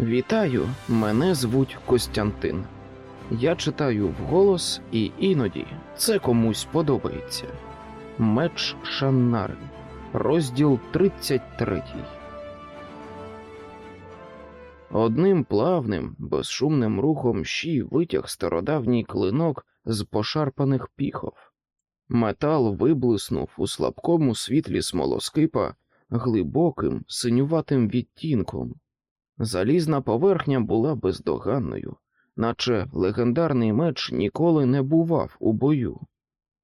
Вітаю, мене звуть Костянтин. Я читаю вголос, і іноді це комусь подобається. Меч Шаннари, розділ 33. Одним плавним, безшумним рухом щі витяг стародавній клинок з пошарпаних піхов. Метал виблиснув у слабкому світлі смолоскипа глибоким синюватим відтінком. Залізна поверхня була бездоганною, наче легендарний меч ніколи не бував у бою.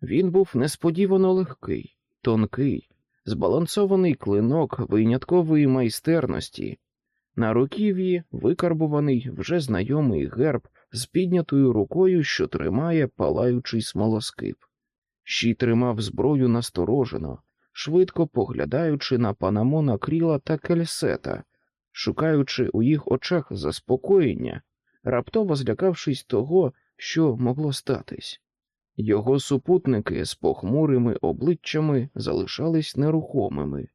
Він був несподівано легкий, тонкий, збалансований клинок виняткової майстерності. На руків'ї викарбуваний вже знайомий герб з піднятою рукою, що тримає палаючий смолоскип. Щій тримав зброю насторожено, швидко поглядаючи на панамона кріла та кельсета, шукаючи у їх очах заспокоєння, раптово злякавшись того, що могло статись. Його супутники з похмурими обличчями залишались нерухомими,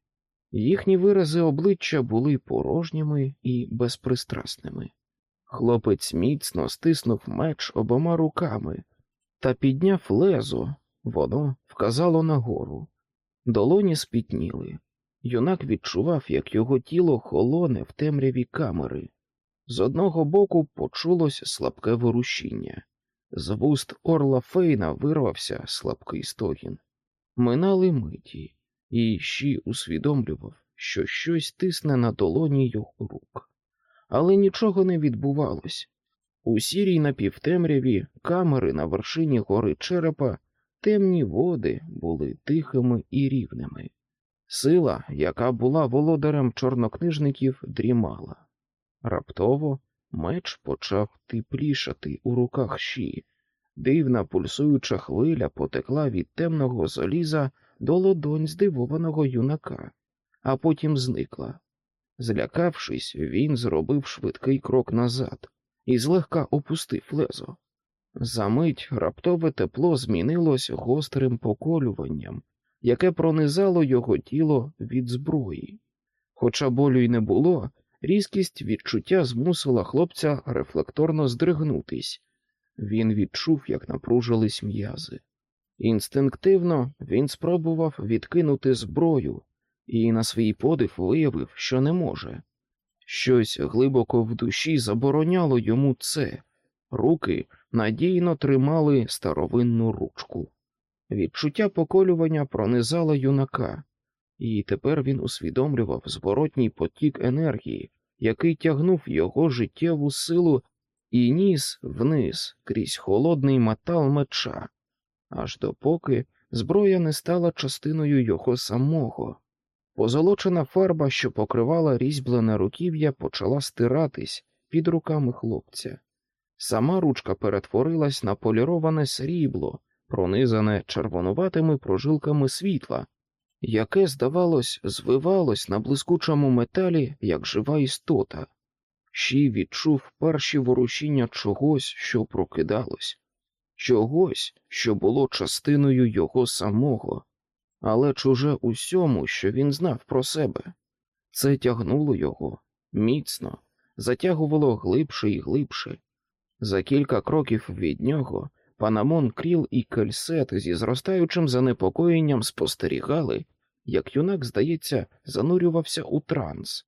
їхні вирази обличчя були порожніми і безпристрасними. Хлопець міцно стиснув меч обома руками та підняв лезо, воно вказало нагору. Долоні спітніли. Юнак відчував, як його тіло холоне в темряві камери. З одного боку почулось слабке ворушіння. З вуст орла Фейна вирвався слабкий стогін. Минали миті, і щі усвідомлював, що щось тисне на долоні його рук. Але нічого не відбувалось. У сірій напівтемряві камери на вершині гори черепа темні води були тихими і рівними. Сила, яка була володарем чорнокнижників, дрімала. Раптово меч почав теплішати у руках щі. Дивна пульсуюча хвиля потекла від темного заліза до лодонь здивованого юнака, а потім зникла. Злякавшись, він зробив швидкий крок назад і злегка опустив лезо. Замить раптове тепло змінилось гострим поколюванням, яке пронизало його тіло від зброї. Хоча болю й не було, різкість відчуття змусила хлопця рефлекторно здригнутись. Він відчув, як напружились м'язи. Інстинктивно він спробував відкинути зброю і на свій подив виявив, що не може. Щось глибоко в душі забороняло йому це, руки надійно тримали старовинну ручку. Відчуття поколювання пронизало юнака, і тепер він усвідомлював зворотній потік енергії, який тягнув його життєву силу і ніс вниз крізь холодний метал меча, аж допоки зброя не стала частиною його самого. Позолочена фарба, що покривала різьблене руків'я, почала стиратись під руками хлопця. Сама ручка перетворилась на поліроване срібло, пронизане червонуватими прожилками світла, яке, здавалось, звивалось на блискучому металі, як жива істота. Щі відчув перші ворушіння чогось, що прокидалось, чогось, що було частиною його самого, але чуже усьому, що він знав про себе. Це тягнуло його міцно, затягувало глибше і глибше. За кілька кроків від нього Панамон Кріл і Кельсет зі зростаючим занепокоєнням спостерігали, як юнак, здається, занурювався у транс.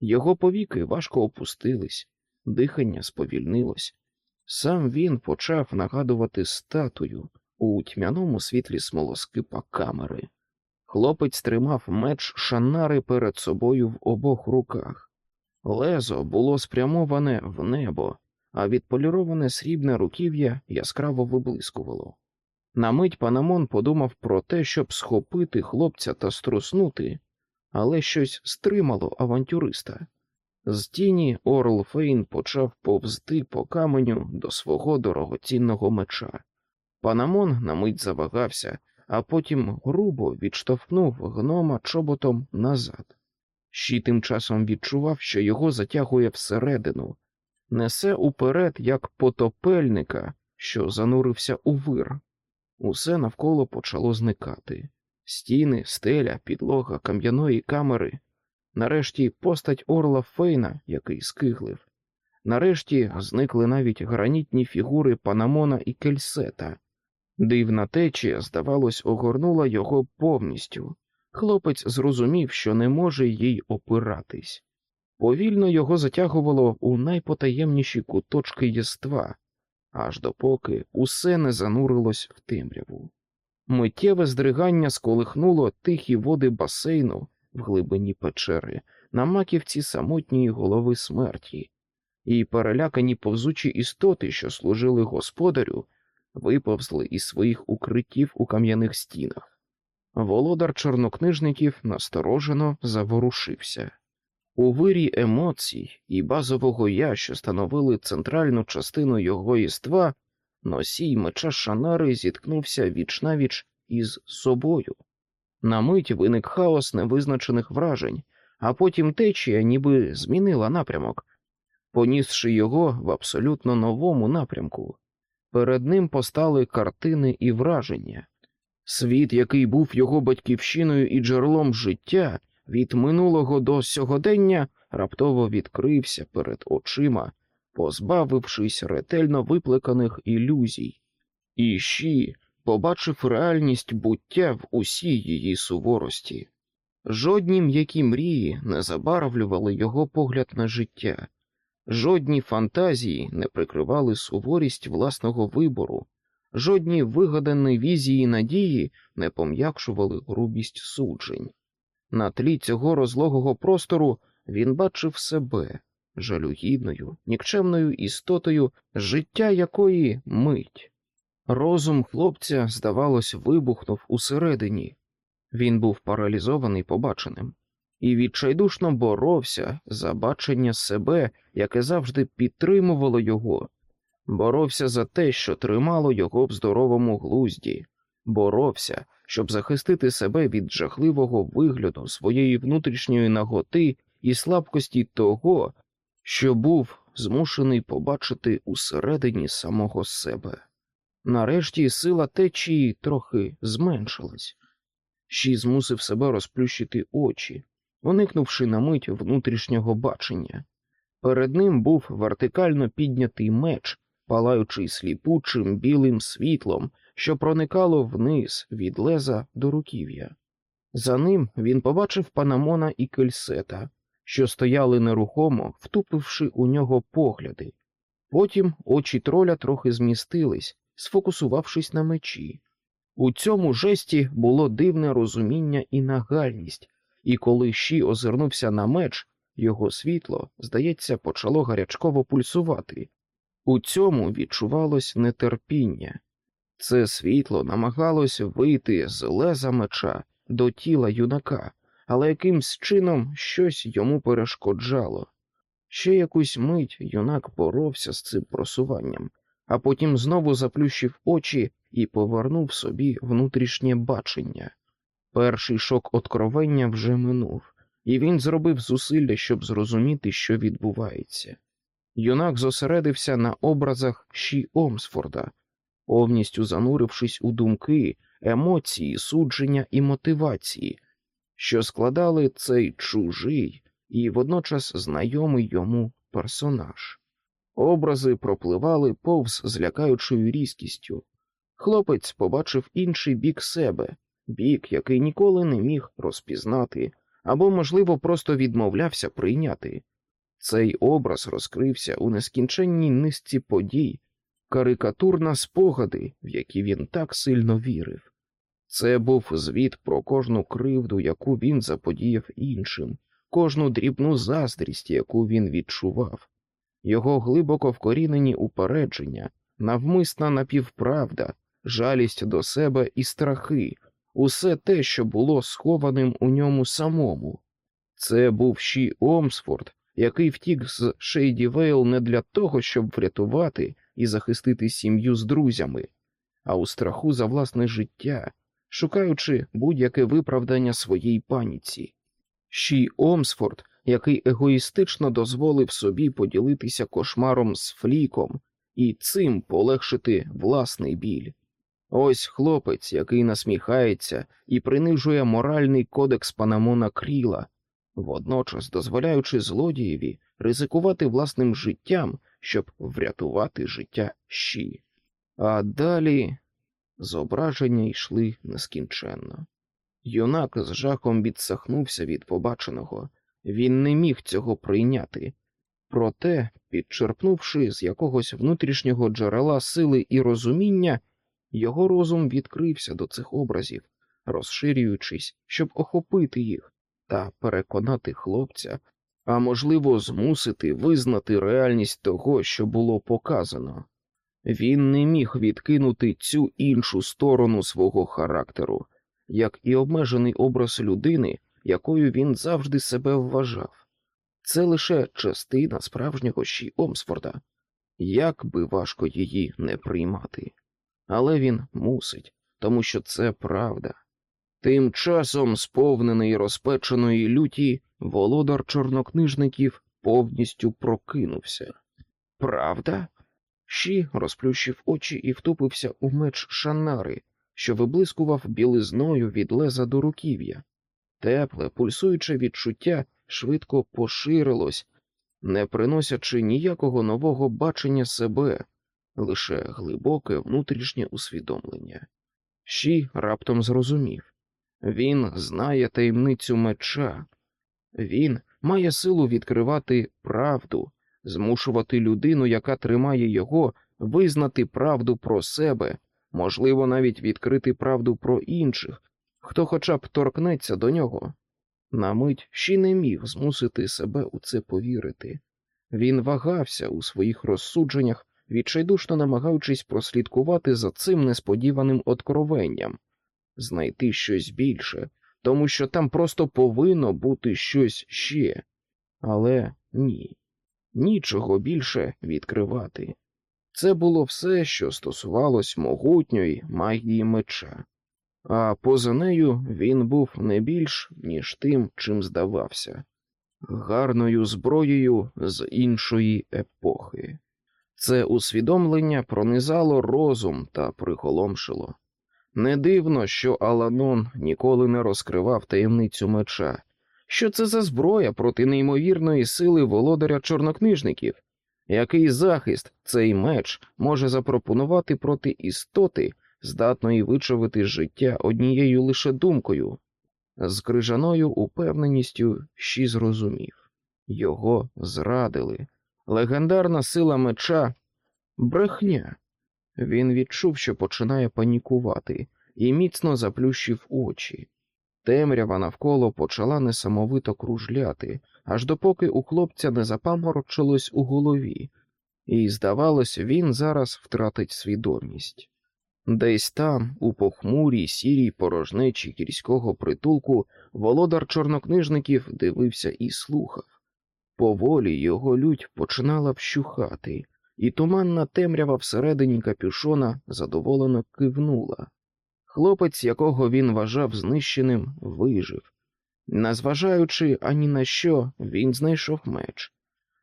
Його повіки важко опустились, дихання сповільнилось. Сам він почав нагадувати статую у тьмяному світлі смолоскипа камери. Хлопець тримав меч шанари перед собою в обох руках. Лезо було спрямоване в небо, а відполіроване срібне руків'я яскраво виблискувало. На мить Панамон подумав про те, щоб схопити хлопця та струснути, але щось стримало авантюриста. З тіні Орл Фейн почав повзти по каменю до свого дорогоцінного меча. Панамон на мить завагався, а потім грубо відштовхнув гнома чоботом назад. Щі тим часом відчував, що його затягує всередину, несе уперед, як потопельника, що занурився у вир. Усе навколо почало зникати стіни, стеля, підлога кам'яної камери. Нарешті постать орла Фейна, який скиглив. Нарешті зникли навіть гранітні фігури Панамона і Кельсета. Дивна течія, здавалось, огорнула його повністю. Хлопець зрозумів, що не може їй опиратись. Повільно його затягувало у найпотаємніші куточки єства, аж допоки усе не занурилось в темряву. Миттєве здригання сколихнуло тихі води басейну в глибині печери на маківці самотньої голови смерті, і перелякані повзучі істоти, що служили господарю, виповзли із своїх укриттів у кам'яних стінах. Володар чорнокнижників насторожено заворушився. У вирі емоцій і базового я, що становили центральну частину його єства, носій меча Шанари зіткнувся вічнавіч із собою. На мить виник хаос невизначених вражень, а потім течія ніби змінила напрямок, понісши його в абсолютно новому напрямку. Перед ним постали картини і враження. Світ, який був його батьківщиною і джерелом життя, від минулого до сьогодення раптово відкрився перед очима, позбавившись ретельно виплеканих ілюзій. І Ші побачив реальність буття в усій її суворості. Жодні м'які мрії не забарвлювали його погляд на життя, жодні фантазії не прикривали суворість власного вибору, жодні вигадані візії надії не пом'якшували грубість суджень. На тлі цього розлогого простору він бачив себе жалюгідною, нікчемною істотою, життя якої мить. Розум хлопця, здавалось, вибухнув усередині. Він був паралізований побаченим і відчайдушно боровся за бачення себе, яке завжди підтримувало його, боровся за те, що тримало його в здоровому глузді, боровся, щоб захистити себе від жахливого вигляду своєї внутрішньої наготи і слабкості того, що був змушений побачити усередині самого себе. Нарешті сила течії трохи зменшилась. Ші змусив себе розплющити очі, уникнувши на мить внутрішнього бачення. Перед ним був вертикально піднятий меч, палаючий сліпучим білим світлом, що проникало вниз від леза до руків'я. За ним він побачив панамона і кельсета, що стояли нерухомо, втупивши у нього погляди. Потім очі троля трохи змістились, сфокусувавшись на мечі. У цьому жесті було дивне розуміння і нагальність, і коли Ші озирнувся на меч, його світло, здається, почало гарячково пульсувати. У цьому відчувалось нетерпіння. Це світло намагалось вийти з леза меча до тіла юнака, але якимсь чином щось йому перешкоджало. Ще якусь мить юнак боровся з цим просуванням, а потім знову заплющив очі і повернув собі внутрішнє бачення. Перший шок откровення вже минув, і він зробив зусилля, щоб зрозуміти, що відбувається. Юнак зосередився на образах Ші Омсфорда, повністю занурившись у думки, емоції, судження і мотивації, що складали цей чужий і водночас знайомий йому персонаж. Образи пропливали повз з лякаючою різкістю. Хлопець побачив інший бік себе, бік, який ніколи не міг розпізнати або, можливо, просто відмовлявся прийняти. Цей образ розкрився у нескінченній низці подій, карикатур на спогади, в які він так сильно вірив. Це був звіт про кожну кривду, яку він заподіяв іншим, кожну дрібну заздрість, яку він відчував, його глибоко вкорінені упередження, навмисна напівправда, жалість до себе і страхи, усе те, що було схованим у ньому самому. Це був Ші Омсфорд, який втік з Шейді Вейл не для того, щоб врятувати і захистити сім'ю з друзями, а у страху за власне життя, шукаючи будь-яке виправдання своїй паніці. Ші Омсфорд, який егоїстично дозволив собі поділитися кошмаром з фліком і цим полегшити власний біль. Ось хлопець, який насміхається і принижує моральний кодекс Панамона Кріла, водночас дозволяючи злодієві ризикувати власним життям, щоб врятувати життя щі. А далі зображення йшли нескінченно. Юнак з жахом відсахнувся від побаченого, він не міг цього прийняти, проте, підчерпнувши з якогось внутрішнього джерела сили і розуміння, його розум відкрився до цих образів, розширюючись, щоб охопити їх та переконати хлопця, а можливо, змусити визнати реальність того, що було показано. Він не міг відкинути цю іншу сторону свого характеру, як і обмежений образ людини, якою він завжди себе вважав. Це лише частина справжнього Ші Омсфорда, як би важко її не приймати. Але він мусить, тому що це правда. Тим часом, сповнений розпеченої люті, володар чорнокнижників повністю прокинувся. Правда? Ші розплющив очі і втупився у меч шанари, що виблискував білизною від леза до руків'я. Тепле, пульсуюче відчуття швидко поширилось, не приносячи ніякого нового бачення себе, лише глибоке внутрішнє усвідомлення. Ші раптом зрозумів він знає таємницю меча, він має силу відкривати правду, змушувати людину, яка тримає його, визнати правду про себе, можливо, навіть відкрити правду про інших, хто хоча б торкнеться до нього. На мить ще не міг змусити себе у це повірити. Він вагався у своїх розсудженнях, відчайдушно намагаючись прослідкувати за цим несподіваним откровенням, знайти щось більше, тому що там просто повинно бути щось ще. Але ні, нічого більше відкривати. Це було все, що стосувалось могутньої магії меча, а поза нею він був не більш, ніж тим, чим здавався, гарною зброєю з іншої епохи. Це усвідомлення пронизало розум та приголомшило. Не дивно, що Аланон ніколи не розкривав таємницю меча. Що це за зброя проти неймовірної сили володаря чорнокнижників? Який захист цей меч може запропонувати проти істоти, здатної вичавити життя однією лише думкою? З крижаною упевненістю щі зрозумів його зрадили. Легендарна сила меча брехня. Він відчув, що починає панікувати, і міцно заплющив очі. Темрява навколо почала несамовито кружляти, аж допоки у хлопця не запаморочилось у голові, і, здавалось, він зараз втратить свідомість. Десь там, у похмурій сірій порожнечі гірського притулку, володар чорнокнижників дивився і слухав. Поволі його лють починала вщухати, і туманна темрява всередині капюшона задоволено кивнула. Хлопець, якого він вважав знищеним, вижив. Незважаючи ані на що, він знайшов меч,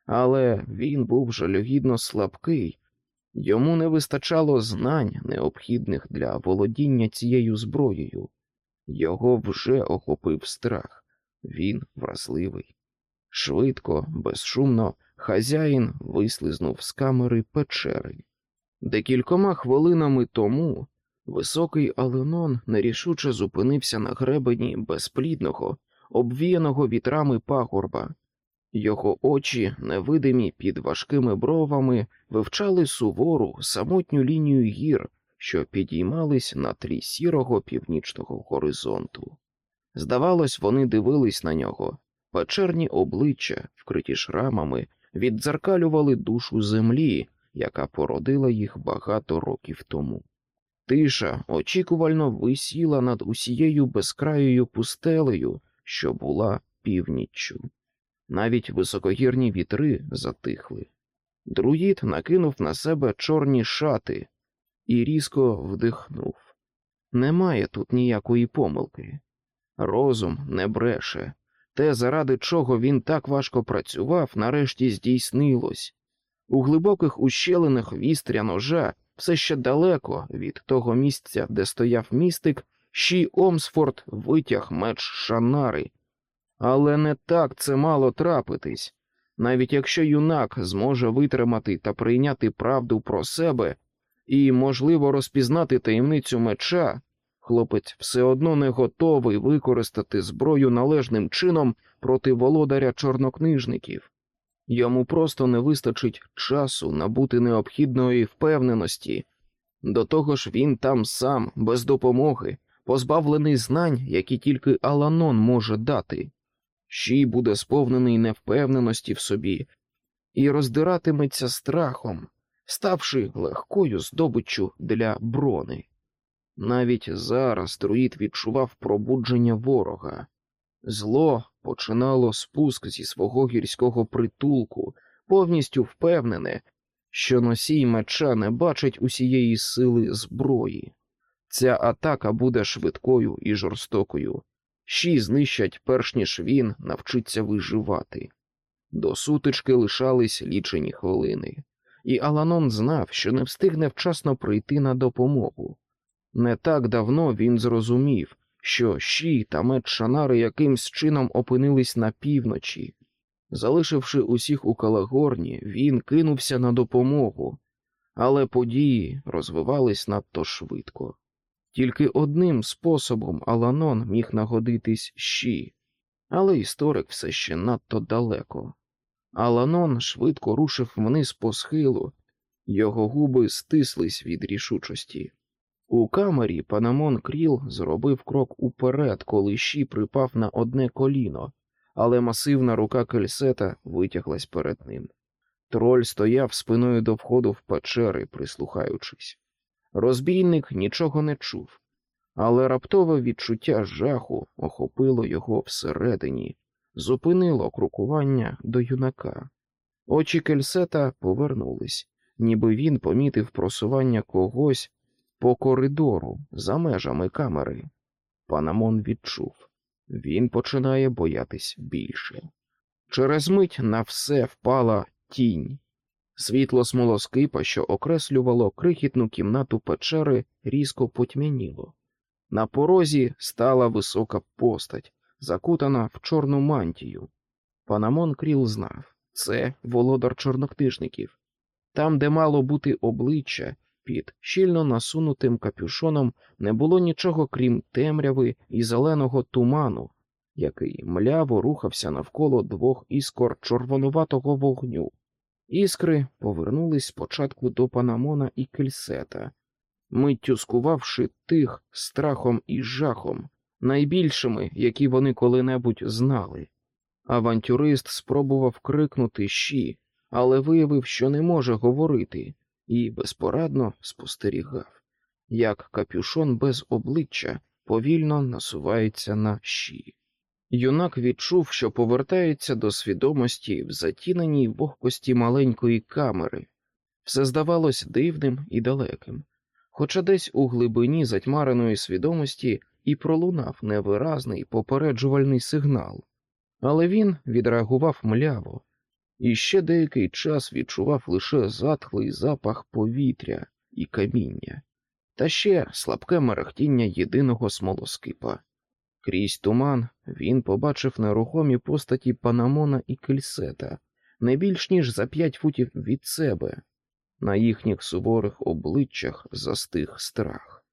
але він був жалюгідно слабкий, йому не вистачало знань, необхідних для володіння цією зброєю. Його вже охопив страх, він вразливий. Швидко, безшумно, хазяїн вислизнув з камери печери. Декількома хвилинами тому високий Аленон нерішуче зупинився на гребені безплідного, обвіяного вітрами пагорба. Його очі, невидимі під важкими бровами, вивчали сувору самотню лінію гір, що підіймались на тлі сірого північного горизонту. Здавалось, вони дивились на нього, печерні обличчя, вкриті шрамами, віддзеркалювали душу землі, яка породила їх багато років тому. Тиша очікувально висіла над усією безкраєю пустелею, що була північчю. Навіть високогірні вітри затихли. Друїд накинув на себе чорні шати і різко вдихнув. Немає тут ніякої помилки. Розум не бреше, те, заради чого він так важко працював, нарешті здійснилось. У глибоких ущелинах вістря ножа все ще далеко від того місця, де стояв містик, Ші Омсфорд витяг меч Шанари, Але не так це мало трапитись. Навіть якщо юнак зможе витримати та прийняти правду про себе і, можливо, розпізнати таємницю меча, хлопець все одно не готовий використати зброю належним чином проти володаря чорнокнижників. Йому просто не вистачить часу набути необхідної впевненості. До того ж, він там сам, без допомоги, позбавлений знань, які тільки Аланон може дати. Щій буде сповнений невпевненості в собі і роздиратиметься страхом, ставши легкою здобиччю для брони. Навіть зараз друїд відчував пробудження ворога. Зло починало спуск зі свого гірського притулку, повністю впевнене, що носій меча не бачить усієї сили зброї. Ця атака буде швидкою і жорстокою. Щі знищать, перш ніж він навчиться виживати. До сутички лишались лічені хвилини, і Аланон знав, що не встигне вчасно прийти на допомогу. Не так давно він зрозумів, що щі та меч Шанари якимсь чином опинились на півночі. Залишивши усіх у Калагорні, він кинувся на допомогу, але події розвивались надто швидко. Тільки одним способом Аланон міг нагодитись щі, але історик все ще надто далеко. Аланон швидко рушив вниз по схилу, його губи стислись від рішучості. У камері Панамон Кріл зробив крок уперед, коли щі припав на одне коліно, але масивна рука кельсета витяглась перед ним. Троль стояв спиною до входу в печери, прислухаючись. Розбійник нічого не чув, але раптове відчуття жаху охопило його всередині, зупинило крокування до юнака. Очі кельсета повернулись, ніби він помітив просування когось по коридору за межами камери. Панамон відчув він починає боятись більше. Через мить на все впала тінь. Світло смолоскипа, що окреслювало крихітну кімнату печери, різко потьмяніло. На порозі стала висока постать, закутана в чорну мантію. Панамон Кріл знав це володар чорноктижників. Там, де мало бути обличчя, під щільно насунутим капюшоном не було нічого крім темряви і зеленого туману, який мляво рухався навколо двох іскор червонуватого вогню. Іскри повернулись спочатку до Панамона і Кельсета, миттю скувавши тих страхом і жахом, найбільшими, які вони коли-небудь знали. Авантюрист спробував крикнути щі, але виявив, що не може говорити, і безпорадно спостерігав, як капюшон без обличчя повільно насувається на щі. Юнак відчув, що повертається до свідомості в затіненій вогкості маленької камери, все здавалось дивним і далеким, хоча десь у глибині затьмареної свідомості і пролунав невиразний попереджувальний сигнал, але він відреагував мляво і ще деякий час відчував лише затхлий запах повітря і каміння, та ще слабке мерехтіння єдиного смолоскипа. Крізь туман він побачив нерухомі постаті Панамона і Кельсета не більш ніж за п'ять футів від себе. На їхніх суворих обличчях застиг страх.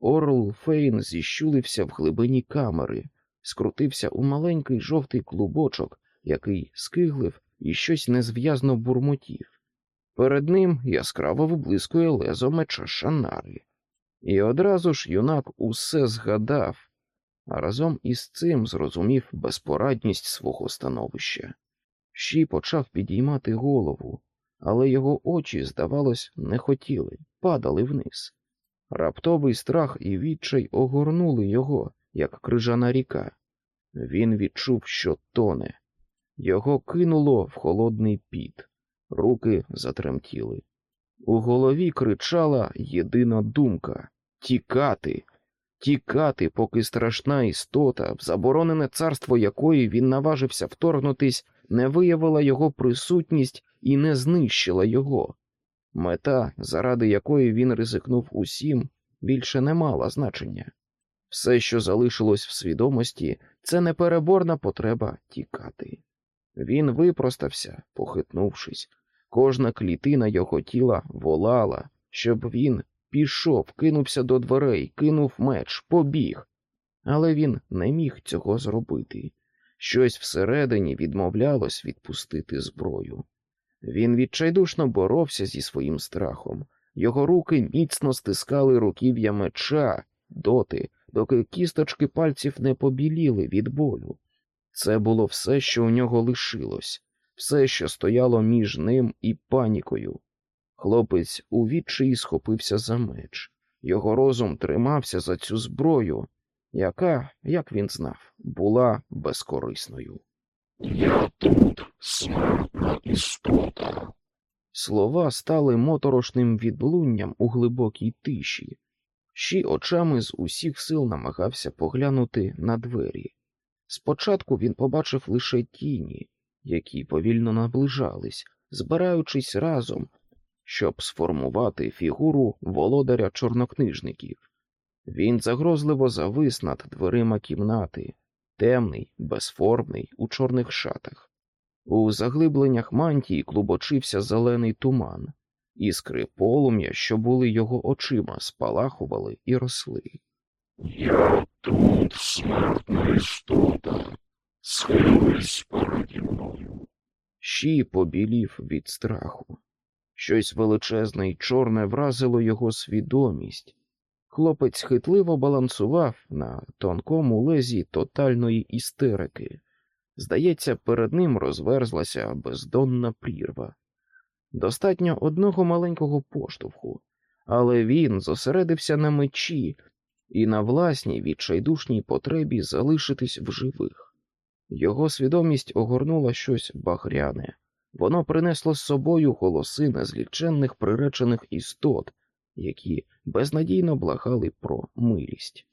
Орл Фейн зіщулився в глибині камери, скрутився у маленький жовтий клубочок, який скиглив і щось незв'язно бурмотів. Перед ним яскраво виблискує лезо меча Шанари. І одразу ж юнак усе згадав, а разом із цим зрозумів безпорадність свого становища. Щі почав підіймати голову, але його очі, здавалось, не хотіли, падали вниз. Раптовий страх і відчай огорнули його, як крижана ріка. Він відчув, що тоне. Його кинуло в холодний піт, руки затремтіли. У голові кричала єдина думка тікати, тікати, поки страшна істота, в заборонене царство якої він наважився вторгнутись, не виявила його присутність і не знищила його. Мета, заради якої він ризикнув усім, більше не мала значення. Все, що залишилось в свідомості, це непереборна потреба тікати. Він випростався, похитнувшись, кожна клітина його тіла волала, щоб він пішов, кинувся до дверей, кинув меч, побіг. Але він не міг цього зробити. Щось всередині відмовлялось відпустити зброю. Він відчайдушно боровся зі своїм страхом. Його руки міцно стискали руків'я меча доти, доки кісточки пальців не побіліли від болю. Це було все, що у нього лишилось, все, що стояло між ним і панікою. Хлопець у відчаї схопився за меч. Його розум тримався за цю зброю, яка, як він знав, була безкорисною. Я тут, смертна істота. Слова стали моторошним відлунням у глибокій тиші. Щі очами з усіх сил намагався поглянути на двері. Спочатку він побачив лише тіні, які повільно наближались, збираючись разом, щоб сформувати фігуру володаря чорнокнижників. Він загрозливо завис над дверима кімнати, темний, безформний, у чорних шатах. У заглибленнях мантії клубочився зелений туман, іскри полум'я, що були його очима, спалахували і росли. Я тут, смертна істота. Схились переді мною. Щі побілів від страху. Щось величезне й чорне вразило його свідомість. Хлопець хитливо балансував на тонкому лезі тотальної істерики. Здається, перед ним розверзлася бездонна прірва. Достатньо одного маленького поштовху, але він зосередився на мечі і на власній відчайдушній потребі залишитись в живих. Його свідомість огорнула щось багряне, воно принесло з собою голоси незліченних приречених істот, які безнадійно благали про милість.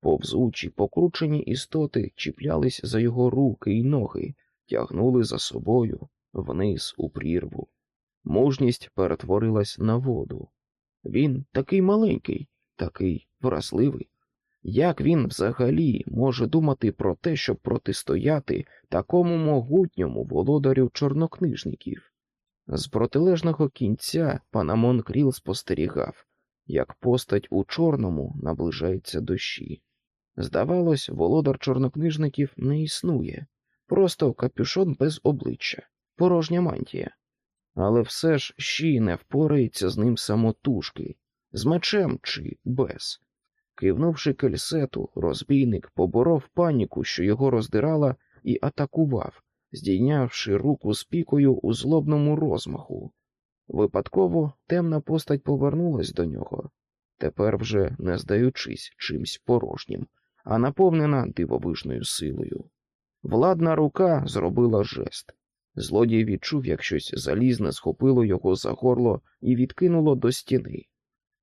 Повзучі, покручені істоти чіплялись за його руки й ноги, тягнули за собою вниз у прірву. Мужність перетворилась на воду. Він такий маленький, такий вразливий. Як він взагалі може думати про те, щоб протистояти такому могутньому володарю чорнокнижників? З протилежного кінця панамон Кріл спостерігав, як постать у чорному наближається дощі. Здавалось, володар чорнокнижників не існує, просто капюшон без обличчя, порожня мантія. Але все ж щі не впорається з ним самотужки, з мечем чи без. Кивнувши кельсету, розбійник поборов паніку, що його роздирала, і атакував, здійнявши руку з пікою у злобному розмаху. Випадково темна постать повернулась до нього, тепер вже не здаючись чимсь порожнім, а наповнена дивовижною силою. Владна рука зробила жест. Злодій відчув, як щось залізне схопило його за горло і відкинуло до стіни.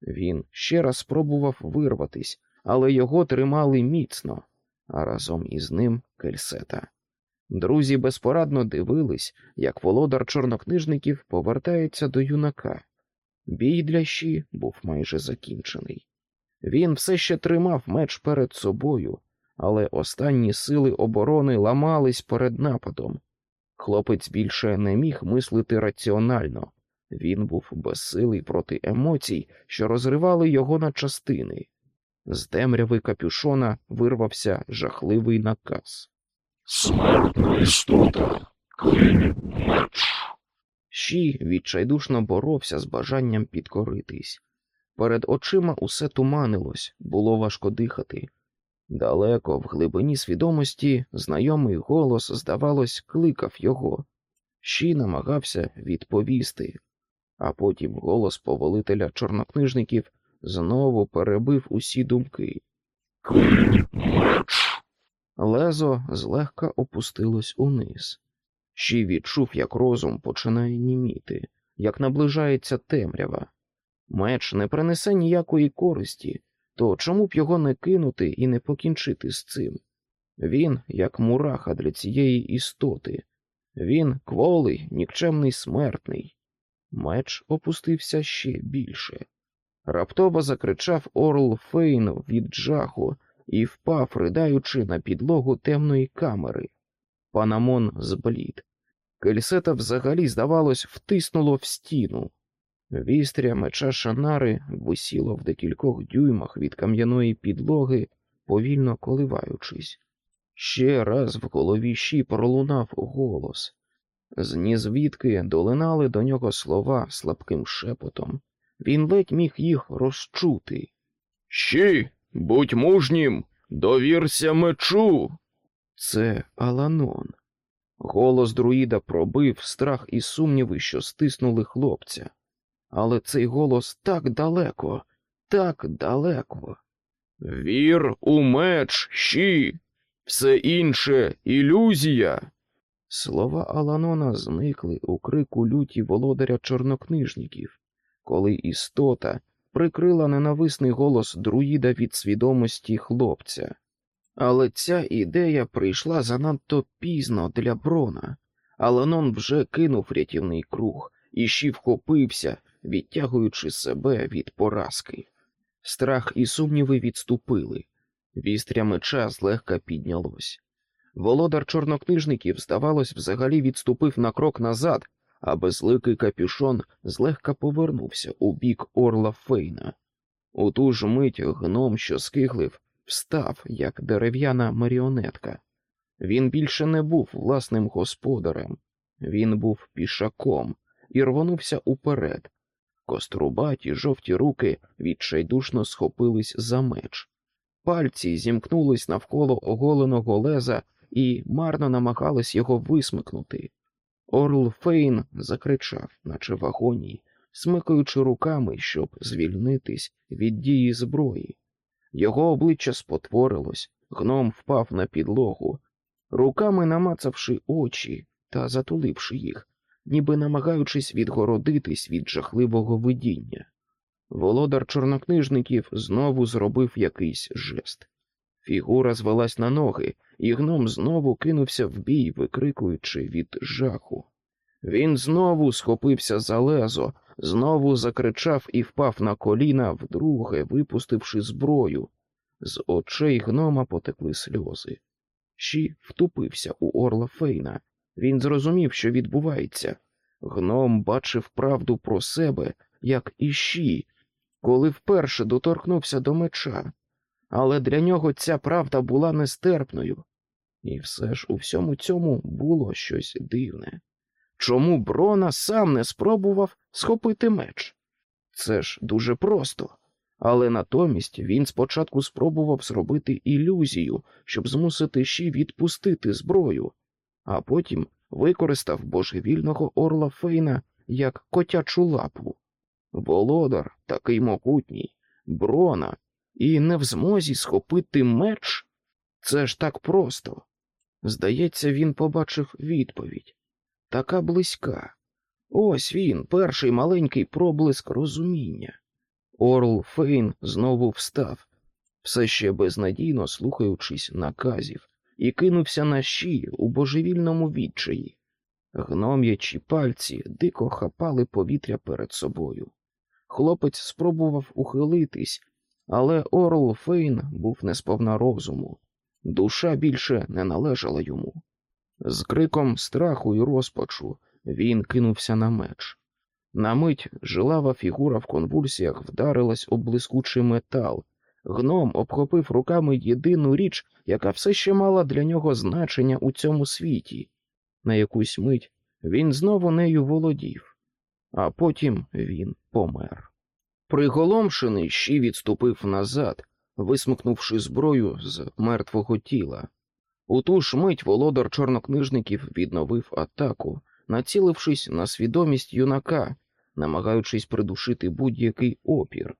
Він ще раз спробував вирватись, але його тримали міцно, а разом із ним кельсета. Друзі безпорадно дивились, як володар чорнокнижників повертається до юнака. Бій для щі був майже закінчений. Він все ще тримав меч перед собою, але останні сили оборони ламались перед нападом. Хлопець більше не міг мислити раціонально, він був безсилий проти емоцій, що розривали його на частини. З темряви капюшона вирвався жахливий наказ. Смертна істота. Кинь меч. Щі відчайдушно боровся з бажанням підкоритись. Перед очима усе туманилось, було важко дихати. Далеко, в глибині свідомості, знайомий голос, здавалось, кликав його. Щі намагався відповісти, а потім голос повелителя чорнокнижників знову перебив усі думки. Меч. Лезо злегка опустилось униз. Щі відчув, як розум починає німіти, як наближається темрява. Меч не принесе ніякої користі, то чому б його не кинути і не покінчити з цим? Він, як мураха для цієї істоти, він кволий, нікчемний смертний. Меч опустився ще більше. Раптово закричав Орл Фейн від жаху і впав, ридаючи на підлогу темної камери. Панамон зблід. Кельсета взагалі, здавалось, втиснуло в стіну. Вістря меча Шанари висіло в декількох дюймах від кам'яної підлоги, повільно коливаючись. Ще раз в голові щі пролунав голос. З нізвідки долинали до нього слова слабким шепотом. Він ледь міг їх розчути. Щі, будь мужнім, довірся мечу. Це Аланон. Голос друїда пробив страх і сумніви, що стиснули хлопця. Але цей голос так далеко, так далеко. Вір у меч, щі, все інше ілюзія. Слова Аланона зникли у крику люті володаря чорнокнижників, коли істота прикрила ненависний голос друїда від свідомості хлопця. Але ця ідея прийшла занадто пізно для Брона. Аланон вже кинув рятівний круг і ще вхопився, відтягуючи себе від поразки. Страх і сумніви відступили, вістря меча злегка піднялось. Володар чорнокнижників, здавалось, взагалі відступив на крок назад, а безликий капюшон злегка повернувся у бік орла Фейна. У ту ж мить гном, що скиглив, встав, як дерев'яна маріонетка. Він більше не був власним господарем, він був пішаком і рвонувся уперед. Кострубаті жовті руки відчайдушно схопились за меч. Пальці зімкнулись навколо оголеного леза і марно намагались його висмикнути. Орл Фейн закричав, наче в агонії, смикаючи руками, щоб звільнитись від дії зброї. Його обличчя спотворилось, гном впав на підлогу, руками намацавши очі та затуливши їх, ніби намагаючись відгородитись від жахливого видіння. Володар чорнокнижників знову зробив якийсь жест. Фігура звелась на ноги, і гном знову кинувся в бій, викрикуючи від жаху. Він знову схопився за лезо, знову закричав і впав на коліна, вдруге випустивши зброю. З очей гнома потекли сльози. Щі втупився у орла Фейна. Він зрозумів, що відбувається. Гном бачив правду про себе, як і щі, коли вперше доторкнувся до меча, але для нього ця правда була нестерпною. І все ж у всьому цьому було щось дивне. Чому Брона сам не спробував схопити меч? Це ж дуже просто. Але натомість він спочатку спробував зробити ілюзію, щоб змусити щі відпустити зброю, а потім використав божевільного орла Фейна як котячу лапу. Володар такий могутній, брона, і не в змозі схопити меч. Це ж так просто. Здається, він побачив відповідь така близька. Ось він, перший маленький проблиск розуміння. Орл Фейн знову встав, все ще безнадійно слухаючись наказів, і кинувся на щі у божевільному відчаї. Гном'ячі пальці дико хапали повітря перед собою. Хлопець спробував ухилитись, але Орл Фейн був не сповна розуму. Душа більше не належала йому. З криком страху і розпачу він кинувся на меч. На мить жилава фігура в конвульсіях вдарилась об блискучий метал. Гном обхопив руками єдину річ, яка все ще мала для нього значення у цьому світі. На якусь мить він знову нею володів, а потім він помер. Приголомшений щі відступив назад, висмикнувши зброю з мертвого тіла. У ту ж мить володар чорнокнижників відновив атаку, націлившись на свідомість юнака, намагаючись придушити будь-який опір.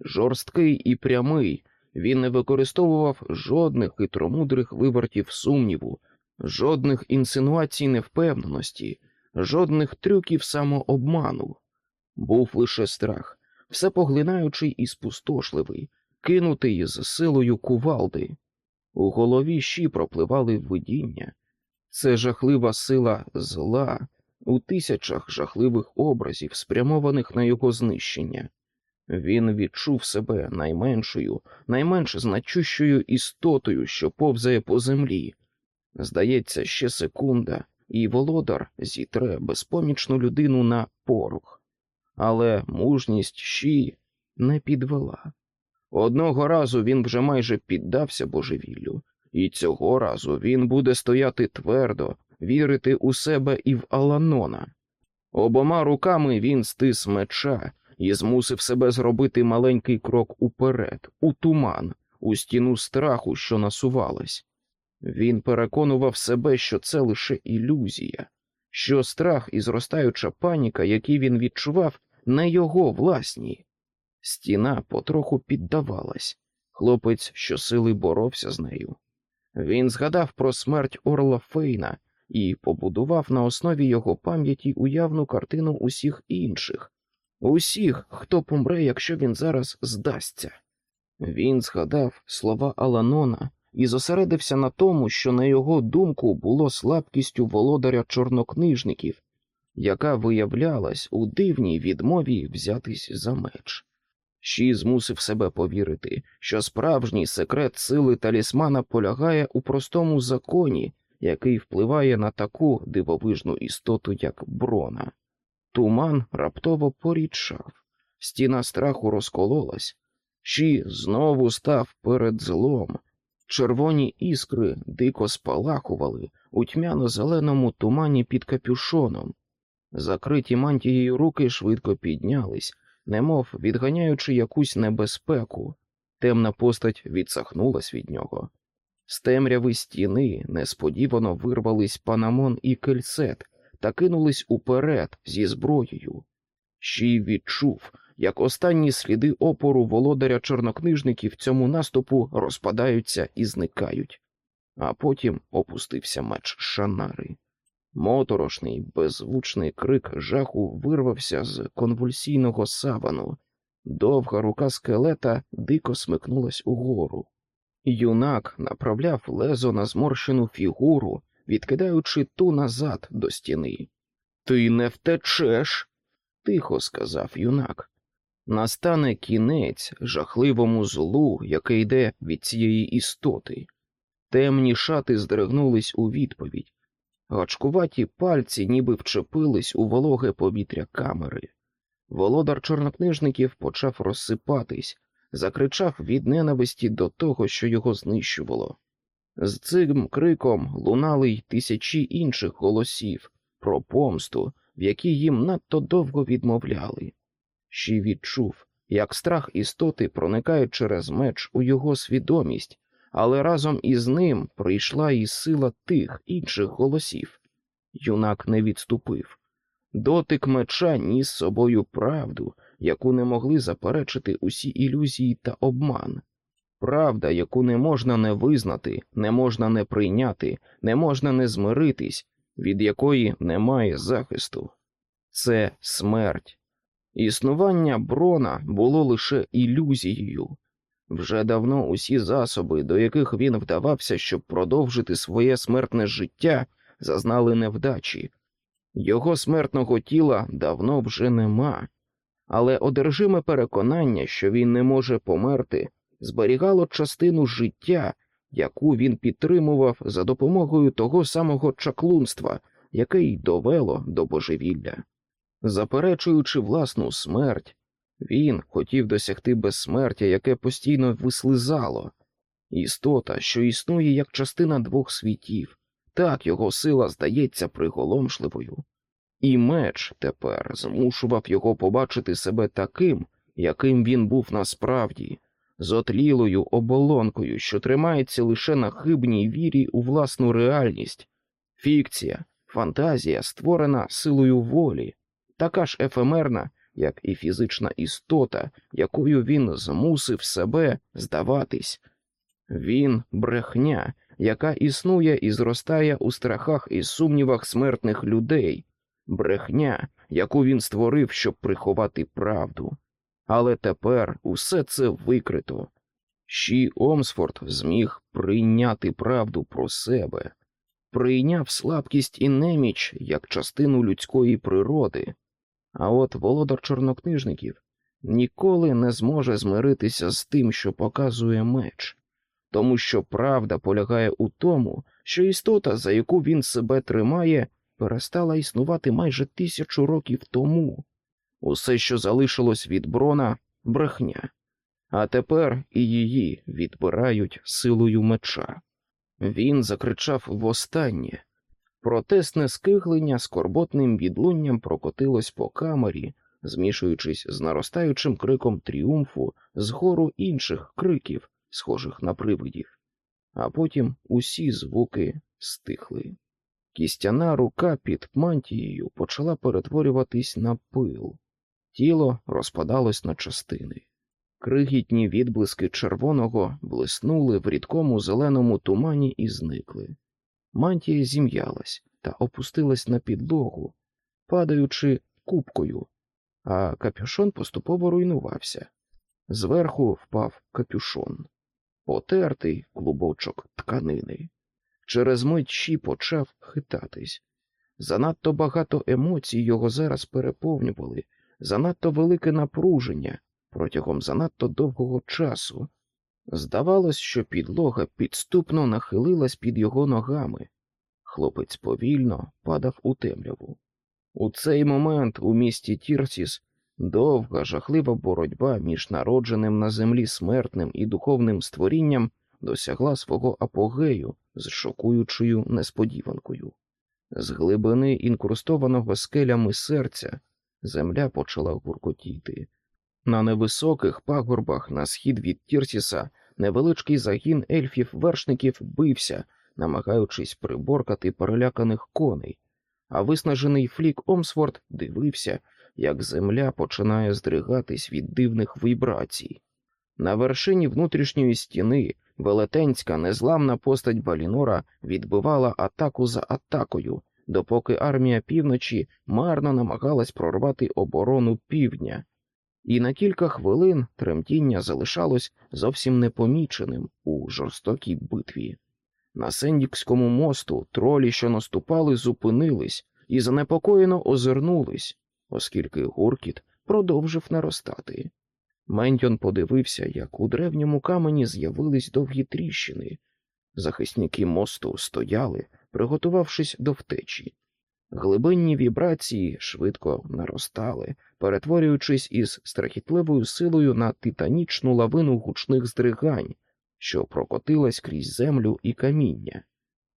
Жорсткий і прямий, він не використовував жодних хитромудрих вивертів сумніву, жодних інсинуацій невпевненості, жодних трюків самообману. Був лише страх, всепоглинаючий і спустошливий, кинутий з силою кувалди. У голові щі пропливали видіння. Це жахлива сила зла у тисячах жахливих образів, спрямованих на його знищення. Він відчув себе найменшою, найменш значущою істотою, що повзає по землі. Здається, ще секунда, і володар зітре безпомічну людину на порох. Але мужність щі не підвела. Одного разу він вже майже піддався божевіллю, і цього разу він буде стояти твердо, вірити у себе і в Аланона. Обома руками він стис меча і змусив себе зробити маленький крок уперед, у туман, у стіну страху, що насувалась. Він переконував себе, що це лише ілюзія, що страх і зростаюча паніка, які він відчував, не його власні. Стіна потроху піддавалась, хлопець щосили боровся з нею. Він згадав про смерть Орла Фейна і побудував на основі його пам'яті уявну картину усіх інших, усіх, хто помре, якщо він зараз здасться. Він згадав слова Аланона і зосередився на тому, що, на його думку, було слабкістю володаря чорнокнижників, яка виявлялась у дивній відмові взятись за меч. Ші змусив себе повірити, що справжній секрет сили талісмана полягає у простому законі, який впливає на таку дивовижну істоту, як брона. Туман раптово порідшав, стіна страху розкололась, Ші знову став перед злом. Червоні іскри дико спалахували у тьмяно-зеленому тумані під капюшоном. Закриті мантією руки швидко піднялись, немов відганяючи якусь небезпеку. Темна постать відсахнулась від нього. З темряви стіни несподівано вирвались панамон і кельсет та кинулись уперед зі зброєю. Щій відчув, як останні сліди опору володаря чорнокнижників цьому наступу розпадаються і зникають, а потім опустився меч Шанари. Моторошний, беззвучний крик жаху вирвався з конвульсійного савану. Довга рука скелета дико смикнулась угору. Юнак направляв лезо на зморщену фігуру, відкидаючи ту назад до стіни. Ти не втечеш, тихо сказав юнак. Настане кінець жахливому злу, яке йде від цієї істоти. Темні шати здригнулись у відповідь. Гачкуваті пальці ніби вчепились у вологе повітря камери. Володар чорнокнижників почав розсипатись, закричав від ненависті до того, що його знищувало. З цим криком лунали й тисячі інших голосів про помсту, в якій їм надто довго відмовляли. Щі відчув, як страх істоти проникає через меч у його свідомість, але разом із ним прийшла і сила тих інших голосів. Юнак не відступив. Дотик меча ніс собою правду, яку не могли заперечити усі ілюзії та обман. Правда, яку не можна не визнати, не можна не прийняти, не можна не змиритись, від якої немає захисту. Це смерть. Існування брона було лише ілюзією. Вже давно усі засоби, до яких він вдавався, щоб продовжити своє смертне життя, зазнали невдачі. Його смертного тіла давно вже нема, але одержиме переконання, що він не може померти, зберігало частину життя, яку він підтримував за допомогою того самого чаклунства, яке й довело до божевілля. Заперечуючи власну смерть, він хотів досягти безсмертя, яке постійно вислизало, істота, що існує як частина двох світів, так його сила здається приголомшливою, і меч тепер змушував його побачити себе таким, яким він був насправді, з отлілою оболонкою, що тримається лише на хибній вірі у власну реальність, фікція, фантазія, створена силою волі, така ж ефемерна, як і фізична істота, якою він змусив себе здаватись. Він брехня, яка існує і зростає у страхах і сумнівах смертних людей, брехня, яку він створив, щоб приховати правду. Але тепер усе це викрито. Ші Омсфорд зміг прийняти правду про себе, прийняв слабкість і неміч як частину людської природи. А от володар чорнокнижників ніколи не зможе змиритися з тим, що показує меч, тому що правда полягає у тому, що істота, за яку він себе тримає, перестала існувати майже тисячу років тому. Усе, що залишилось від брона, брехня, а тепер і її відбирають силою меча. Він закричав востаннє. Протесне скиглення скорботним відлунням прокотилось по камері, змішуючись з наростаючим криком тріумфу з гору інших криків, схожих на привидів, а потім усі звуки стихли. Кістяна рука під мантією почала перетворюватись на пил, тіло розпадалось на частини. Кригітні відблиски червоного блиснули в рідкому зеленому тумані і зникли. Мантія зім'ялась та опустилась на підлогу, падаючи купкою, а капюшон поступово руйнувався. Зверху впав капюшон, потертий клубочок тканини. Через мить Ші почав хитатись. Занадто багато емоцій його зараз переповнювали, занадто велике напруження протягом занадто довгого часу. Здавалось, що підлога підступно нахилилась під його ногами. Хлопець повільно падав у темряву. У цей момент у місті Тірсіс довга, жахлива боротьба між народженим на землі смертним і духовним створінням досягла свого апогею з шокуючою несподіванкою. З глибини інкрустованого скелями серця земля почала гуркотіти. На невисоких пагорбах на схід від Тірсіса невеличкий загін ельфів-вершників бився, намагаючись приборкати переляканих коней, а виснажений флік Омсворд дивився, як земля починає здригатись від дивних вібрацій. На вершині внутрішньої стіни велетенська незламна постать Балінора відбивала атаку за атакою, допоки армія півночі марно намагалась прорвати оборону півдня, і на кілька хвилин тремтіння залишалось зовсім непоміченим у жорстокій битві. На Сендікському мосту тролі, що наступали, зупинились і занепокоєно озирнулись, оскільки гуркіт продовжив наростати. Ментьон подивився, як у древньому камені з'явились довгі тріщини. Захисники мосту стояли, приготувавшись до втечі. Глибинні вібрації швидко наростали, перетворюючись із страхітливою силою на титанічну лавину гучних здригань, що прокотилась крізь землю і каміння.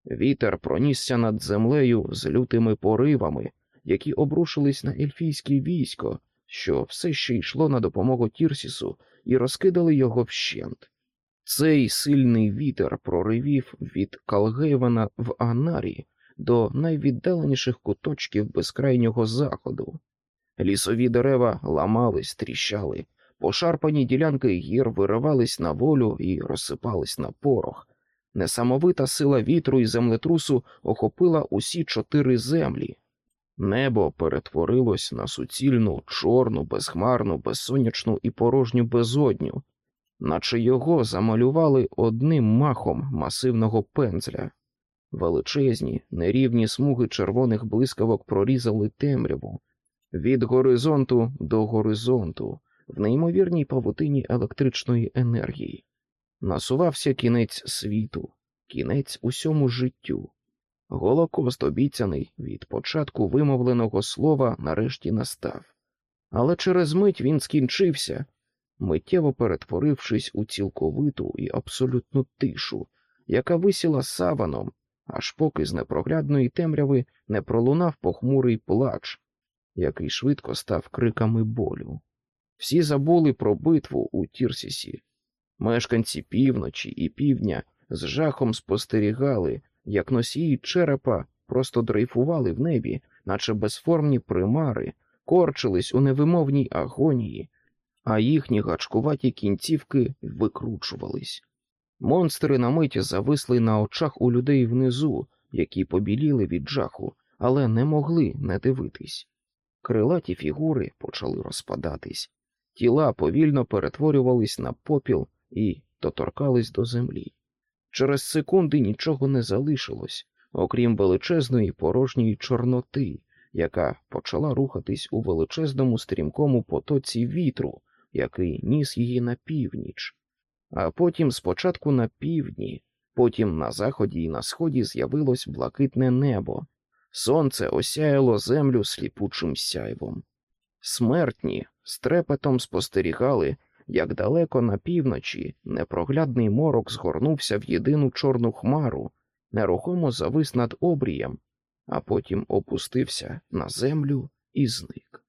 Вітер пронісся над землею з лютими поривами, які обрушились на ельфійське військо, що все ще йшло на допомогу Тірсісу, і розкидали його вщент. Цей сильний вітер проривів від Калгейвана в Анарі до найвіддаленіших куточків безкрайнього заходу. Лісові дерева ламались, тріщали, пошарпані ділянки гір виривались на волю і розсипались на порох. Несамовита сила вітру і землетрусу охопила усі чотири землі. Небо перетворилось на суцільну, чорну, безхмарну, безсонячну і порожню безодню, наче його замалювали одним махом масивного пензля. Величезні, нерівні смуги червоних блискавок прорізали темряву від горизонту до горизонту в неймовірній павутині електричної енергії. Насувався кінець світу, кінець усьому життю. Голокост, обіцяний від початку вимовленого слова, нарешті настав, але через мить він скінчився, миттєво перетворившись у цілковиту і абсолютну тишу, яка висіла саваном, аж поки з непроглядної темряви не пролунав похмурий плач, який швидко став криками болю. Всі забули про битву у Тірсісі. Мешканці півночі і півдня з жахом спостерігали, як носії черепа просто дрейфували в небі, наче безформні примари, корчились у невимовній агонії, а їхні гачкуваті кінцівки викручувались. Монстри на мить зависли на очах у людей внизу, які побіліли від жаху, але не могли не дивитись. Крилаті фігури почали розпадатись, тіла повільно перетворювались на попіл і доторкались до землі. Через секунди нічого не залишилось, окрім величезної порожньої чорноти, яка почала рухатись у величезному стрімкому потоці вітру, який ніс її на північ, а потім спочатку на півдні, потім на заході і на сході з'явилось блакитне небо, сонце осяяло землю сліпучим сяйвом. Смертні з трепетом спостерігали, як далеко на півночі непроглядний морок згорнувся в єдину чорну хмару, нерухомо завис над обрієм, а потім опустився на землю і зник.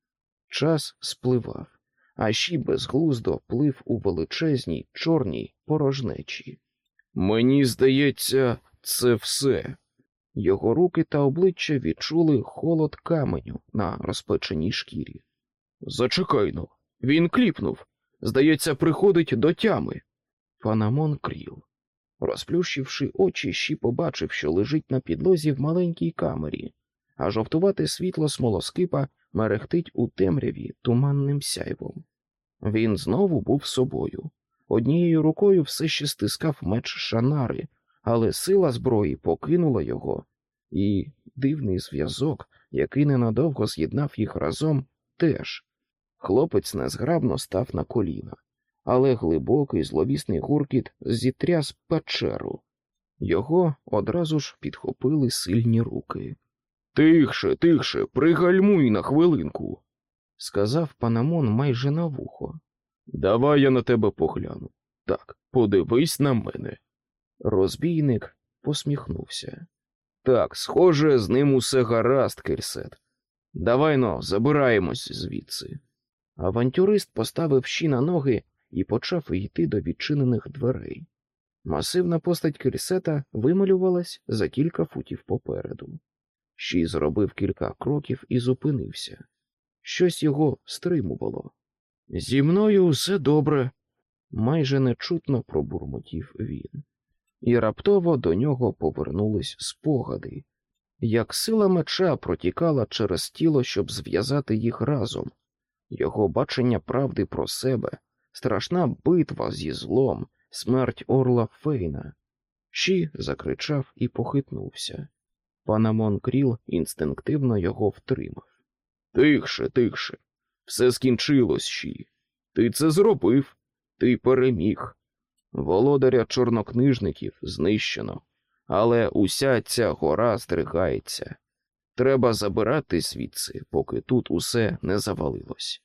Час спливав, а щі безглуздо плив у величезній чорній порожнечі. Мені здається, це все. Його руки та обличчя відчули холод каменю на розпеченій шкірі. Зачекайно, він кліпнув. Здається, приходить до тями. Панамон кріл. Розплющивши очі, щі побачив, що лежить на підлозі в маленькій камері, а жовтувате світло смолоскипа мерехтить у темряві туманним сяйвом. Він знову був собою. Однією рукою все ще стискав меч шанари, але сила зброї покинула його, і дивний зв'язок, який ненадовго з'єднав їх разом, теж. Хлопець незграбно став на коліна, але глибокий зловісний гуркіт зітряс печеру. Його одразу ж підхопили сильні руки. Тихше, тихше, пригальмуй на хвилинку, сказав панамон майже на вухо. Давай я на тебе погляну. Так, подивись на мене. Розбійник посміхнувся. Так, схоже, з ним усе гаразд, Керсет. Давай но, забираємось звідси. Авантюрист поставив щі на ноги і почав йти до відчинених дверей. Масивна постать Керсета вималювалась за кілька футів попереду. Щі зробив кілька кроків і зупинився. Щось його стримувало. Зі мною все добре, майже нечутно пробурмотів він, і раптово до нього повернулись спогади, як сила меча протікала через тіло, щоб зв'язати їх разом, його бачення правди про себе, страшна битва зі злом, смерть орла Фейна. Щі закричав і похитнувся. Панамон Кріл інстинктивно його втримав. Тихше, тихше, все скінчилось щі. Ти це зробив, ти переміг. Володаря чорнокнижників знищено, але уся ця гора здригається. Треба забирати звідси, поки тут усе не завалилось.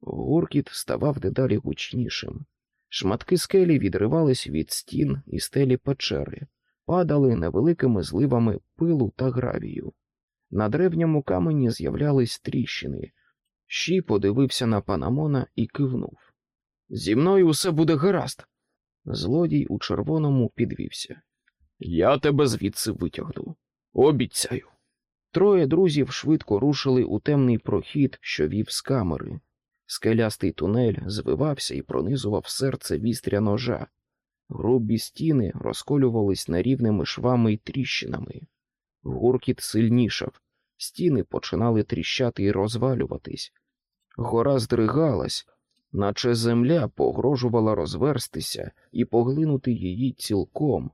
Гуркіт ставав дедалі гучнішим. Шматки скелі відривались від стін і стелі печери, падали невеликими зливами пилу та гравію. На древньому камені з'являлись тріщини. Щі подивився на панамона і кивнув. Зі мною усе буде гаразд. Злодій у червоному підвівся. Я тебе звідси витягну. Обіцяю. Троє друзів швидко рушили у темний прохід, що вів з камери. Скелястий тунель звивався і пронизував серце вістря ножа. Грубі стіни розколювались нерівними швами й тріщинами. Гуркіт сильнішав, стіни починали тріщати і розвалюватись. Гора здригалась, наче земля погрожувала розверстися і поглинути її цілком.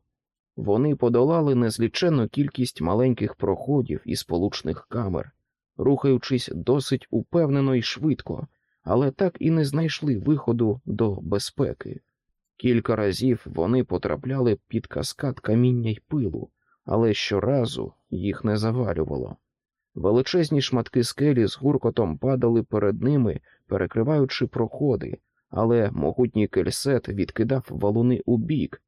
Вони подолали незліченну кількість маленьких проходів і сполучних камер, рухаючись досить упевнено і швидко, але так і не знайшли виходу до безпеки. Кілька разів вони потрапляли під каскад каміння й пилу, але щоразу їх не завалювало. Величезні шматки скелі з гуркотом падали перед ними, перекриваючи проходи, але могутній кельсет відкидав валуни у бік.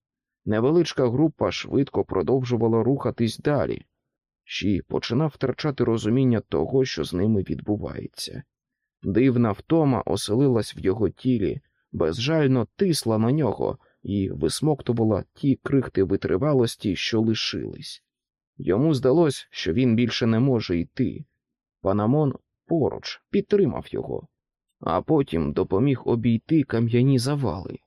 Невеличка група швидко продовжувала рухатись далі. Щі починав втрачати розуміння того, що з ними відбувається. Дивна втома оселилась в його тілі, безжально тисла на нього і висмоктувала ті крихти витривалості, що лишились. Йому здалось, що він більше не може йти. Панамон поруч підтримав його, а потім допоміг обійти кам'яні завали.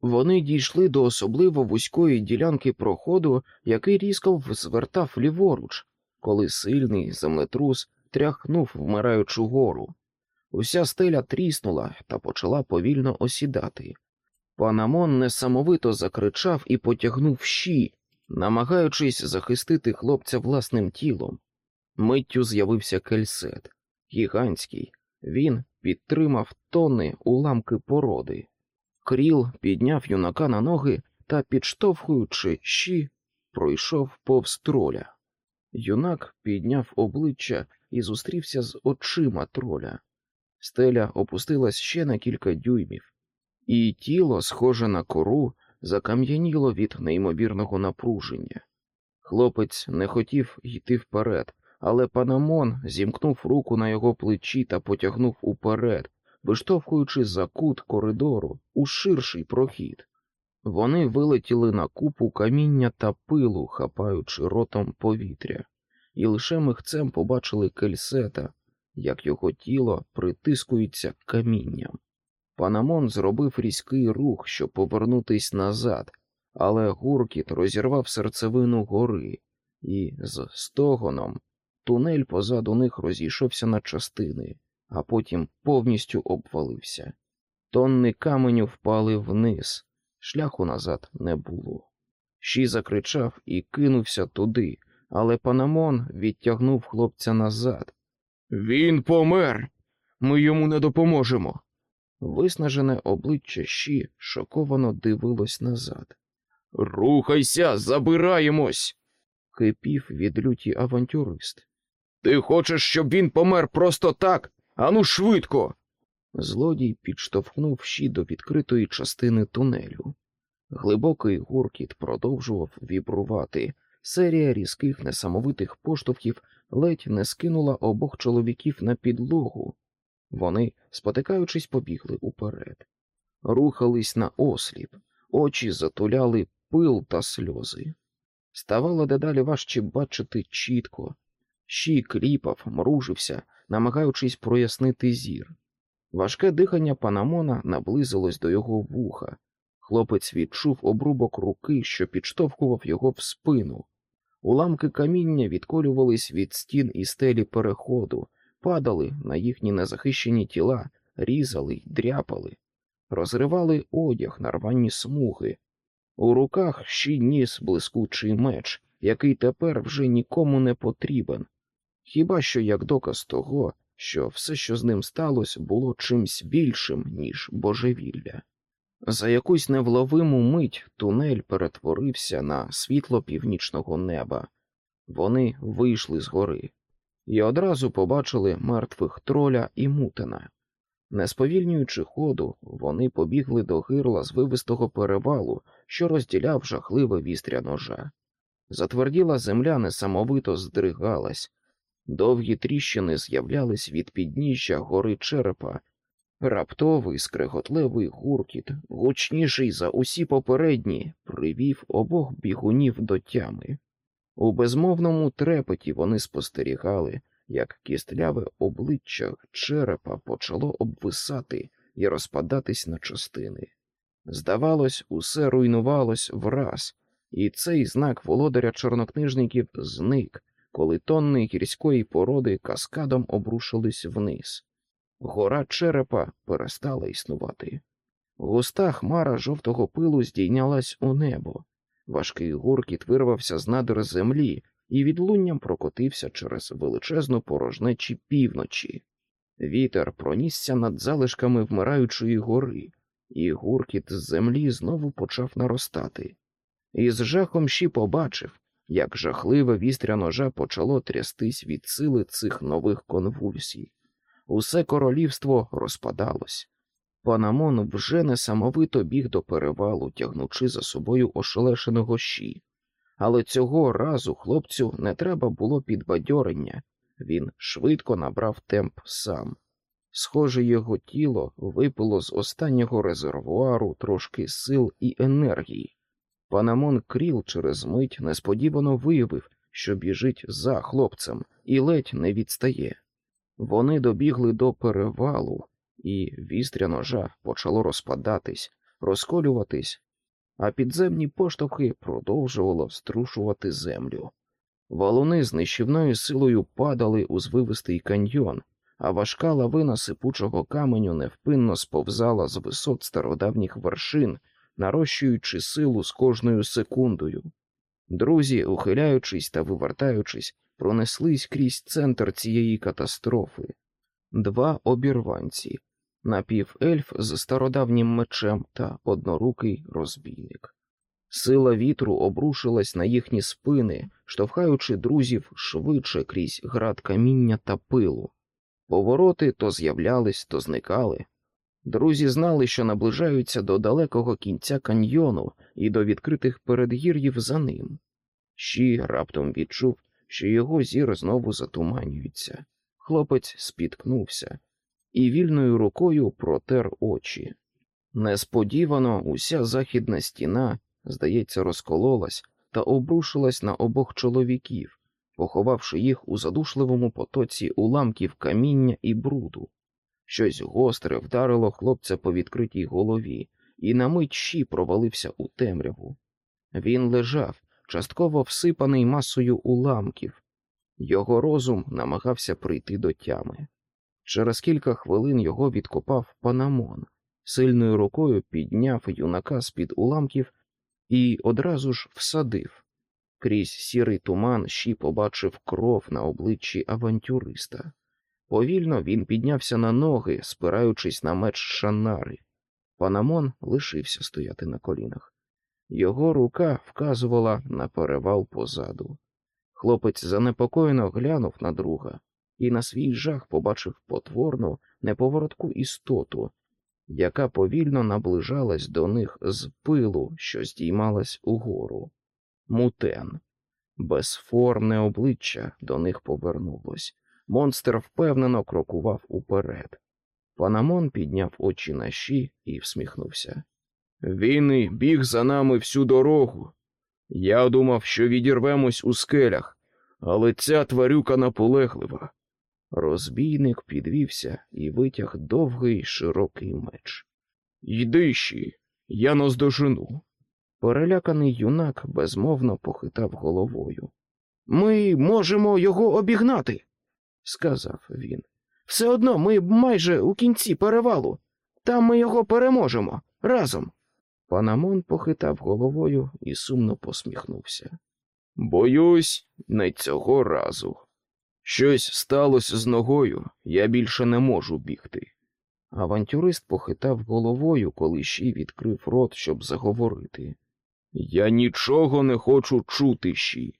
Вони дійшли до особливо вузької ділянки проходу, який різко звертав ліворуч, коли сильний землетрус тряхнув вмираючу гору. Уся стеля тріснула та почала повільно осідати. Панамон несамовито закричав і потягнув щі, намагаючись захистити хлопця власним тілом. Миттю з'явився кельсет, гігантський, Він підтримав тонни уламки породи. Кріл підняв юнака на ноги та, підштовхуючи щі, пройшов повз троля. Юнак підняв обличчя і зустрівся з очима троля. Стеля опустилась ще на кілька дюймів, і тіло, схоже на кору, закам'яніло від неймовірного напруження. Хлопець не хотів йти вперед, але Панамон зімкнув руку на його плечі та потягнув уперед, виштовхуючи за кут коридору у ширший прохід. Вони вилетіли на купу каміння та пилу, хапаючи ротом повітря, і лише михцем побачили кельсета, як його тіло притискується камінням. Панамон зробив різкий рух, щоб повернутись назад, але гуркіт розірвав серцевину гори, і з стогоном тунель позаду них розійшовся на частини, а потім повністю обвалився. Тонни каменю впали вниз, шляху назад не було. Ші закричав і кинувся туди, але Панамон відтягнув хлопця назад. Він помер. Ми йому не допоможемо. Виснажене обличчя Ші шоковано дивилось назад. Рухайся, забираємось. кипів від люті авантюрист. Ти хочеш, щоб він помер просто так? Ану швидко. Злодій підштовхнув Ші до відкритої частини тунелю. Глибокий гуркіт продовжував вібрувати. Серія різких несамовитих поштовхів ледь не скинула обох чоловіків на підлогу. Вони, спотикаючись, побігли уперед. Рухались на осліп, очі затуляли пил та сльози. Ставало дедалі важче бачити чітко. Щі кліпав, мружився, намагаючись прояснити зір. Важке дихання Панамона наблизилось до його вуха. Хлопець відчув обрубок руки, що підштовхував його в спину. Уламки каміння відколювались від стін і стелі переходу, падали на їхні незахищені тіла, різали й дряпали, розривали одяг на рвані смуги. У руках ще ніс блискучий меч, який тепер вже нікому не потрібен, хіба що як доказ того, що все, що з ним сталося, було чимсь більшим, ніж божевілля. За якусь невловиму мить тунель перетворився на світло північного неба. Вони вийшли з гори і одразу побачили мертвих троля і мутина. Не сповільнюючи ходу, вони побігли до гирла звивистого перевалу, що розділяв жахливе вістря ножа. Затверділа земля несамовито здригалась, довгі тріщини з'являлись від підніжжя гори черепа, раптовий скреготливий гуркіт, гучніший за усі попередні, привів обох бігунів до тями. У безмовному трепеті вони спостерігали, як кістляве обличчя черепа почало обвисати і розпадатись на частини. Здавалось, усе руйнувалось враз, і цей знак володаря чорнокнижників зник, коли тонни гірської породи каскадом обрушились вниз. Гора черепа перестала існувати. Густа хмара жовтого пилу здійнялась у небо. Важкий гуркіт вирвався з надр землі і відлунням прокотився через величезну порожнечі півночі. Вітер пронісся над залишками вмираючої гори, і гуркіт з землі знову почав наростати. І з жахом щі побачив, як жахливе вістря ножа почало трястись від сили цих нових конвульсій. Усе королівство розпадалось. Панамон вже несамовито біг до перевалу, тягнучи за собою ошелешеного Ші. Але цього разу хлопцю не треба було підбадьорення, він швидко набрав темп сам. Схоже, його тіло випило з останнього резервуару трошки сил і енергії. Панамон Кріл через мить несподівано виявив, що біжить за хлопцем, і ледь не відстає. Вони добігли до перевалу, і вістря ножа почало розпадатись, розколюватись, а підземні поштовхи продовжувало струшувати землю. Валуни з нищівною силою падали у звивистий каньйон, а важка лавина сипучого каменю невпинно сповзала з висот стародавніх вершин, нарощуючи силу з кожною секундою. Друзі, ухиляючись та вивертаючись, пронеслись крізь центр цієї катастрофи. два обірванці, напівельф з стародавнім мечем та однорукий розбійник. Сила вітру обрушилась на їхні спини, штовхаючи друзів швидше крізь град каміння та пилу. Повороти то з'являлись, то зникали. Друзі знали, що наближаються до далекого кінця каньйону і до відкритих передгір'їв за ним. Щі раптом відчув, що його зір знову затуманюється. Хлопець спіткнувся і вільною рукою протер очі. Несподівано уся західна стіна, здається, розкололась та обрушилась на обох чоловіків, поховавши їх у задушливому потоці уламків каміння і бруду. Щось гостре вдарило хлопця по відкритій голові, і на мить щі провалився у темряву. Він лежав, частково всипаний масою уламків. Його розум намагався прийти до тями. Через кілька хвилин його відкопав панамон, сильною рукою підняв юнака з під уламків і одразу ж всадив. Крізь сірий туман щі побачив кров на обличчі авантюриста. Повільно він піднявся на ноги, спираючись на меч Шанари. Панамон лишився стояти на колінах. Його рука вказувала на перевал позаду. Хлопець занепокоєно глянув на друга і на свій жах побачив потворну, неповоротку істоту, яка повільно наближалась до них з пилу, що здіймалась угору. Мутен. Безформне обличчя до них повернулось. Монстр впевнено крокував уперед. Панамон підняв очі на щі і всміхнувся. Він біг за нами всю дорогу. Я думав, що відірвемось у скелях, але ця тварюка наполеглива. Розбійник підвівся і витяг довгий широкий меч. Йди щі, я наздожену. Переляканий юнак безмовно похитав головою. Ми можемо його обігнати, сказав він. Все одно ми майже у кінці перевалу. Там ми його переможемо разом. Панамон похитав головою і сумно посміхнувся. Боюсь, не цього разу. Щось сталося з ногою, я більше не можу бігти. Авантюрист похитав головою, коли щій відкрив рот, щоб заговорити. Я нічого не хочу чути щі.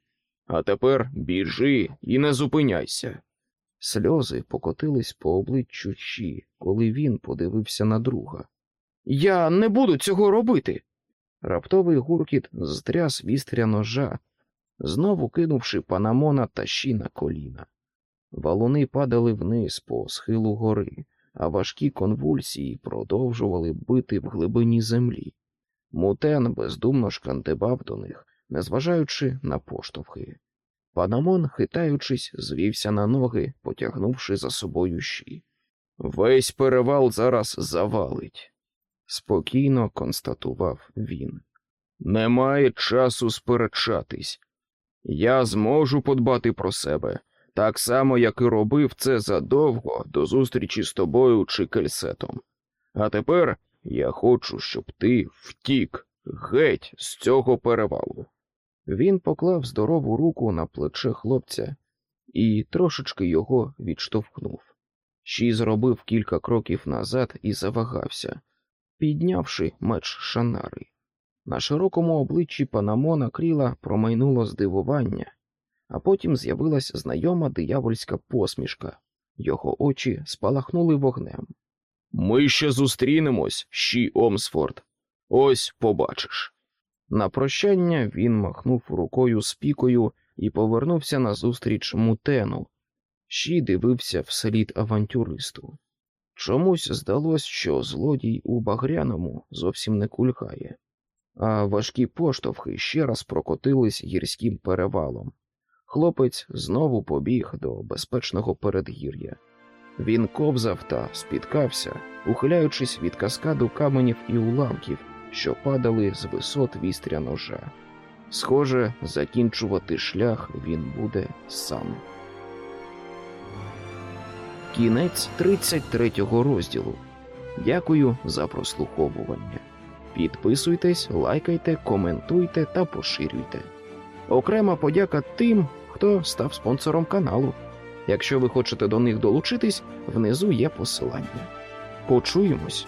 А тепер біжи і не зупиняйся. Сльози покотились по обличчю Щі, коли він подивився на друга. Я не буду цього робити. Раптовий гуркіт зтряс вістря ножа, знову кинувши панамона та щі на коліна. Валуни падали вниз по схилу гори, а важкі конвульсії продовжували бити в глибині землі. Мутен бездумно шкандибав до них, незважаючи на поштовхи. Панамон, хитаючись, звівся на ноги, потягнувши за собою щі. Весь перевал зараз завалить, спокійно констатував він. Немає часу сперечатись. Я зможу подбати про себе, так само, як і робив це задовго до зустрічі з тобою чи кельсетом. А тепер я хочу, щоб ти втік геть з цього перевалу. Він поклав здорову руку на плече хлопця і трошечки його відштовхнув. Щі зробив кілька кроків назад і завагався, піднявши меч шанари. На широкому обличчі Панамона кріла промайнуло здивування, а потім з'явилась знайома диявольська посмішка. Його очі спалахнули вогнем. Ми ще зустрінемось, щі Омсфорд. Ось побачиш. На прощання він махнув рукою з пікою і повернувся назустріч мутену. Щі дивився вслід авантюристу. Чомусь здалось, що злодій у багряному зовсім не кульгає, а важкі поштовхи ще раз прокотились гірським перевалом. Хлопець знову побіг до безпечного передгір'я. Він ковзав та спіткався, ухиляючись від каскаду каменів і уламків, що падали з висот вістря ножа. Схоже, закінчувати шлях він буде сам. Кінець 33 розділу. Дякую за прослуховування. Підписуйтесь, лайкайте, коментуйте та поширюйте. Окрема подяка тим, хто став спонсором каналу. Якщо ви хочете до них долучитись, внизу є посилання. Почуємось!